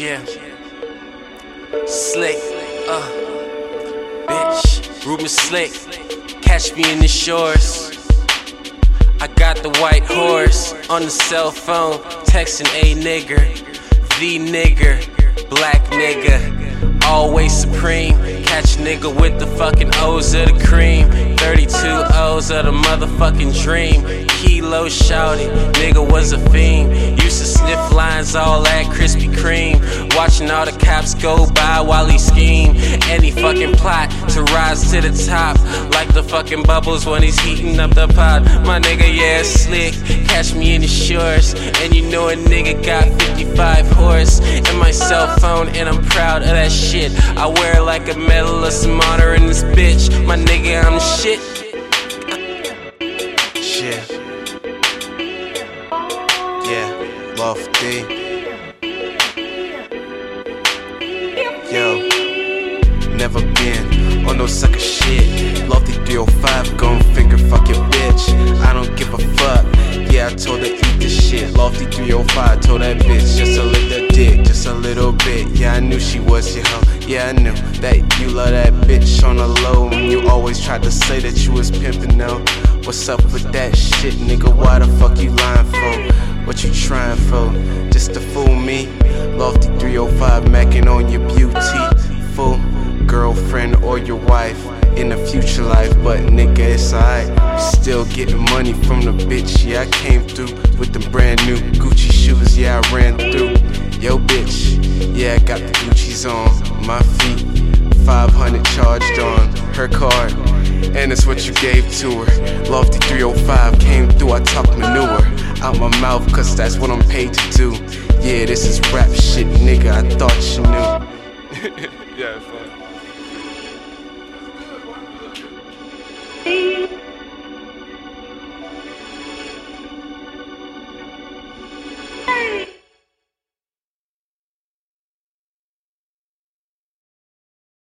Yeah. Slick. Uh. Bitch. Rubenslikk. Catch me in the shores. I got the white horse on the cell phone. Texting a nigger. The nigger. Black nigga. Always supreme. Catch nigga with the fucking O's of the cream. 32 of the motherfucking dream. Kilo shouted, nigga was a fiend. Used to sniff lines all at Krispy Kreme. Watching all the cops go by while he scheme. Any fucking plot to rise to the top. Like the fucking bubbles when he's heating up the pot. My nigga, yeah, slick. Catch me in the shores. And you know a nigga got 55 horse. And my cell phone, and I'm proud of that shit. I wear it like a medal of some honor in this bitch. My nigga, I'm shit. Lofty. Yo, never been on no sucker shit. Lofty 305, gon' finger fuck your bitch. I don't give a fuck. Yeah, I told her eat this shit. Lofty 305 told that bitch just a little dick, just a little bit. Yeah, I knew she was your hoe. Yeah, I knew that you love that bitch on the low. And you always tried to say that you was pimpin' though. What's up with that shit, nigga? Why the fuck you lying for? What you trying for? Just to fool me? Lofty 305 macking on your beauty. beautiful girlfriend or your wife in a future life, but nigga, it's alright. Still getting money from the bitch. Yeah, I came through with them brand new Gucci shoes. Yeah, I ran through. Yo, bitch. Yeah, I got the Gucci's on my feet. 500 charged on her card. And it's what you gave to her. Lofty 305 came through, I talk manure out my mouth, cause that's what I'm paid to do. Yeah, this is rap shit, nigga. I thought you knew. yeah, fun.